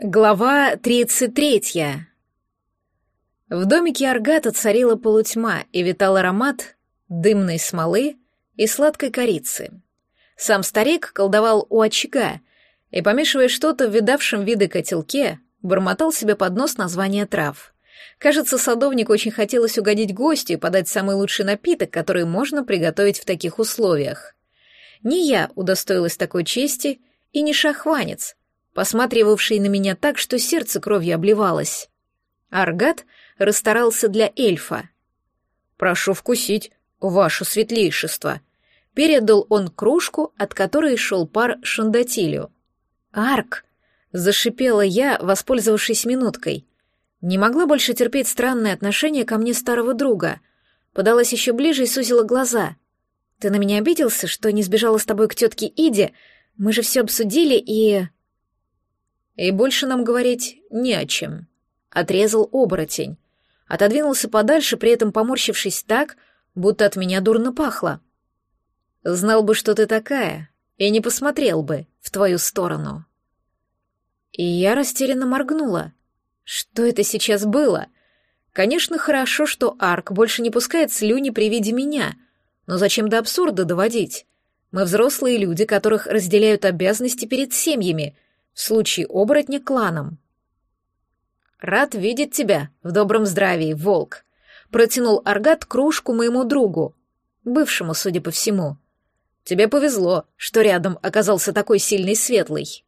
Глава 33. В домике Аргата царила полутьма и витал аромат дымной смолы и сладкой корицы. Сам старик колдовал у очага и, помешивая что-то в видавшем виды котелке, бормотал себе под нос название трав. Кажется, садовнику очень хотелось угодить гостю и подать самый лучший напиток, который можно приготовить в таких условиях. Не я удостоилась такой чести, и не шахванец, посматривавший на меня так, что сердце кровью обливалось. Аргат расстарался для эльфа. «Прошу вкусить, ваше светлейшество», — передал он кружку, от которой шел пар шандатилю. «Арк!» — зашипела я, воспользовавшись минуткой. Не могла больше терпеть странное отношение ко мне старого друга. Подалась еще ближе и сузила глаза. «Ты на меня обиделся, что не сбежала с тобой к тетке Иде? Мы же все обсудили и...» И больше нам говорить не о чем. Отрезал оборотень. Отодвинулся подальше, при этом поморщившись так, будто от меня дурно пахло. Знал бы, что ты такая, и не посмотрел бы в твою сторону. И я растерянно моргнула. Что это сейчас было? Конечно, хорошо, что Арк больше не пускает слюни при виде меня, но зачем до абсурда доводить? Мы взрослые люди, которых разделяют обязанности перед семьями — в случае оборотня кланом. «Рад видеть тебя в добром здравии, волк», — протянул Аргат кружку моему другу, бывшему, судя по всему. «Тебе повезло, что рядом оказался такой сильный светлый».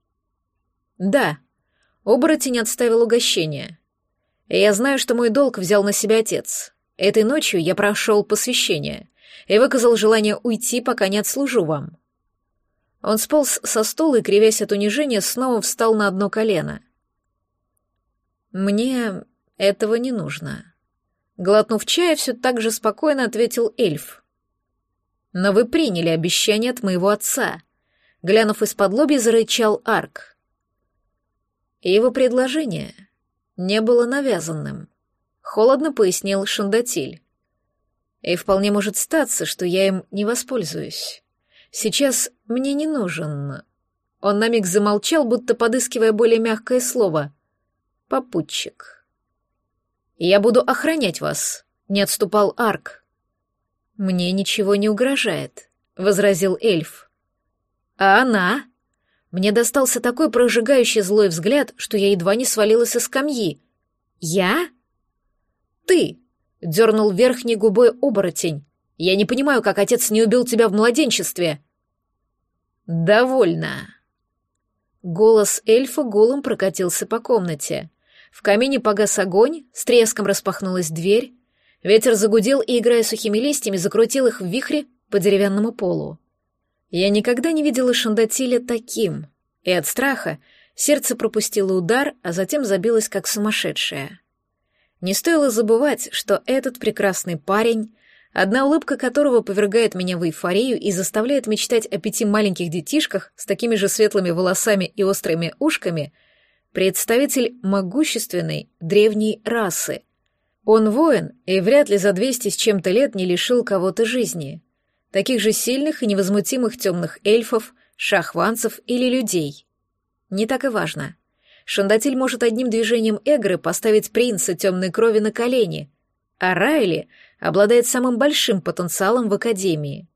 «Да», — оборотень отставил угощение. «Я знаю, что мой долг взял на себя отец. Этой ночью я прошел посвящение и выказал желание уйти, пока не отслужу вам. Он сполз со стула и, кривясь от унижения, снова встал на одно колено. «Мне этого не нужно». Глотнув чая, все так же спокойно ответил эльф. «Но вы приняли обещание от моего отца», — глянув из-под лоби, зарычал Арк. Его предложение не было навязанным, — холодно пояснил Шандатиль. И вполне может статься, что я им не воспользуюсь. Сейчас мне не нужен. Он на миг замолчал, будто подыскивая более мягкое слово. Попутчик. Я буду охранять вас, не отступал Арк. Мне ничего не угрожает, возразил эльф. А она? Мне достался такой прожигающий злой взгляд, что я едва не свалилась со скамьи. Я? Ты, дернул верхней губой оборотень. Я не понимаю, как отец не убил тебя в младенчестве. Довольно. Голос эльфа гулом прокатился по комнате. В камине погас огонь, с треском распахнулась дверь. Ветер загудел и, играя сухими листьями, закрутил их в вихре по деревянному полу. Я никогда не видела Шандатиля таким, и от страха сердце пропустило удар, а затем забилось как сумасшедшее. Не стоило забывать, что этот прекрасный парень одна улыбка которого повергает меня в эйфорию и заставляет мечтать о пяти маленьких детишках с такими же светлыми волосами и острыми ушками, представитель могущественной древней расы. Он воин и вряд ли за двести с чем-то лет не лишил кого-то жизни. Таких же сильных и невозмутимых темных эльфов, шахванцев или людей. Не так и важно. Шандатиль может одним движением Эгры поставить принца темной крови на колени, а Райли обладает самым большим потенциалом в Академии.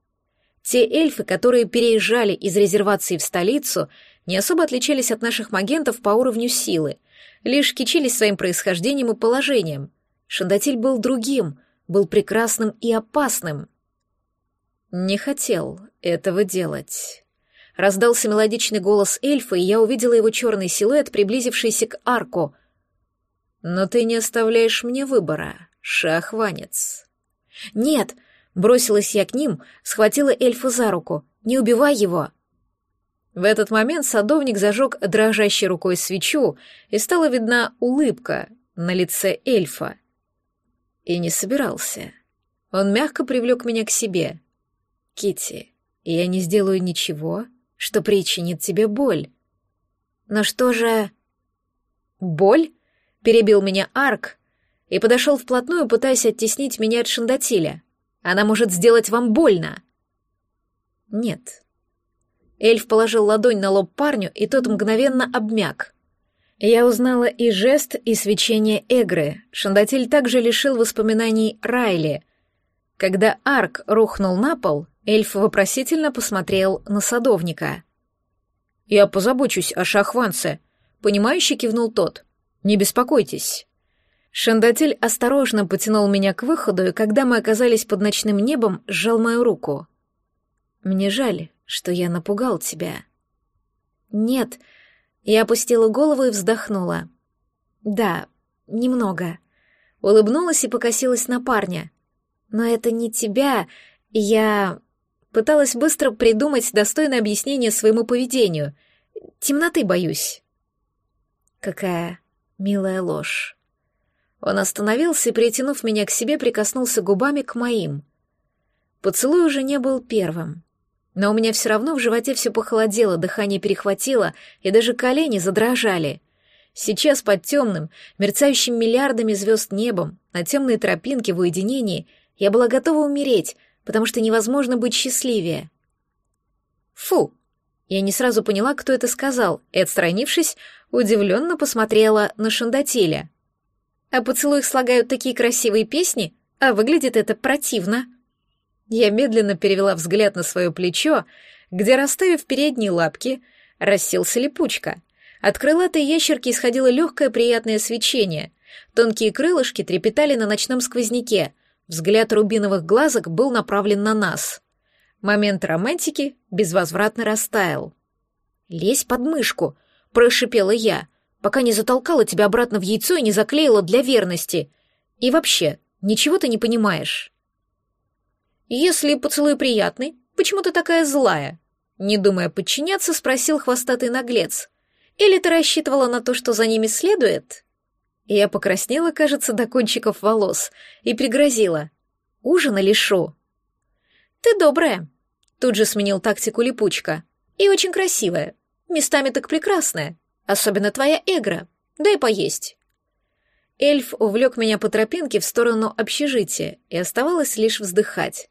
Те эльфы, которые переезжали из резервации в столицу, не особо отличались от наших магентов по уровню силы, лишь кичились своим происхождением и положением. Шандатиль был другим, был прекрасным и опасным. Не хотел этого делать. Раздался мелодичный голос эльфа, и я увидела его черный силуэт, приблизившийся к арку. «Но ты не оставляешь мне выбора, шахванец». «Нет!» — бросилась я к ним, схватила эльфа за руку. «Не убивай его!» В этот момент садовник зажег дрожащей рукой свечу, и стала видна улыбка на лице эльфа. И не собирался. Он мягко привлек меня к себе. Кити, я не сделаю ничего, что причинит тебе боль. Но что же... Боль? Перебил меня Арк, и подошел вплотную, пытаясь оттеснить меня от Шандатиля. Она может сделать вам больно. Нет. Эльф положил ладонь на лоб парню, и тот мгновенно обмяк. Я узнала и жест, и свечение Эгры. Шандатель также лишил воспоминаний Райли. Когда арк рухнул на пол, эльф вопросительно посмотрел на садовника. «Я позабочусь о шахванце», — понимающе кивнул тот. «Не беспокойтесь». Шандатель осторожно потянул меня к выходу, и когда мы оказались под ночным небом, сжал мою руку. «Мне жаль, что я напугал тебя». «Нет», я опустила голову и вздохнула. «Да, немного». Улыбнулась и покосилась на парня. «Но это не тебя, я...» Пыталась быстро придумать достойное объяснение своему поведению. Темноты боюсь. Какая милая ложь. Он остановился и, притянув меня к себе, прикоснулся губами к моим. Поцелуй уже не был первым. Но у меня все равно в животе все похолодело, дыхание перехватило, и даже колени задрожали. Сейчас под темным, мерцающим миллиардами звезд небом, на темной тропинке в уединении, я была готова умереть, потому что невозможно быть счастливее. Фу! Я не сразу поняла, кто это сказал, и, отстранившись, удивленно посмотрела на Шандатиля. А поцелуях слагают такие красивые песни, а выглядит это противно. Я медленно перевела взгляд на свое плечо, где, расставив передние лапки, расселся липучка. От крылатой ящерки исходило легкое приятное свечение. Тонкие крылышки трепетали на ночном сквозняке. Взгляд рубиновых глазок был направлен на нас. Момент романтики безвозвратно растаял. «Лезь под мышку», — прошипела я, пока не затолкала тебя обратно в яйцо и не заклеила для верности. И вообще, ничего ты не понимаешь. «Если поцелуй приятный, почему ты такая злая?» Не думая подчиняться, спросил хвостатый наглец. «Или ты рассчитывала на то, что за ними следует?» Я покраснела, кажется, до кончиков волос и пригрозила. «Ужина лишу». «Ты добрая», — тут же сменил тактику липучка. «И очень красивая. Местами так прекрасная. Особенно твоя Эгра. Дай поесть». Эльф увлек меня по тропинке в сторону общежития, и оставалось лишь вздыхать.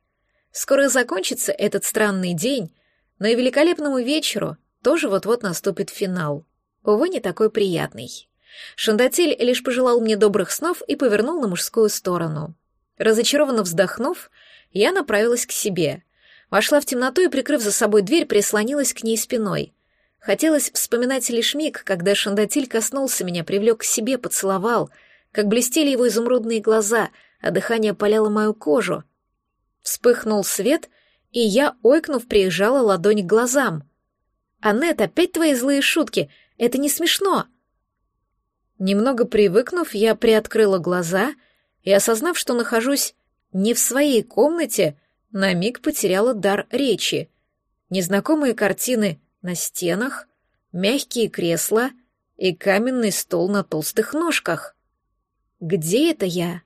Скоро закончится этот странный день, но и великолепному вечеру тоже вот-вот наступит финал. Увы, не такой приятный. Шандатель лишь пожелал мне добрых снов и повернул на мужскую сторону. Разочарованно вздохнув, я направилась к себе. Вошла в темноту и, прикрыв за собой дверь, прислонилась к ней спиной. Хотелось вспоминать лишь миг, когда Шандатиль коснулся меня, привлек к себе, поцеловал, как блестели его изумрудные глаза, а дыхание паляло мою кожу — Вспыхнул свет, и я, ойкнув, приезжала ладонь к глазам. «Аннет, опять твои злые шутки! Это не смешно!» Немного привыкнув, я приоткрыла глаза и, осознав, что нахожусь не в своей комнате, на миг потеряла дар речи. Незнакомые картины на стенах, мягкие кресла и каменный стол на толстых ножках. «Где это я?»